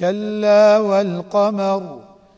كلا والقمر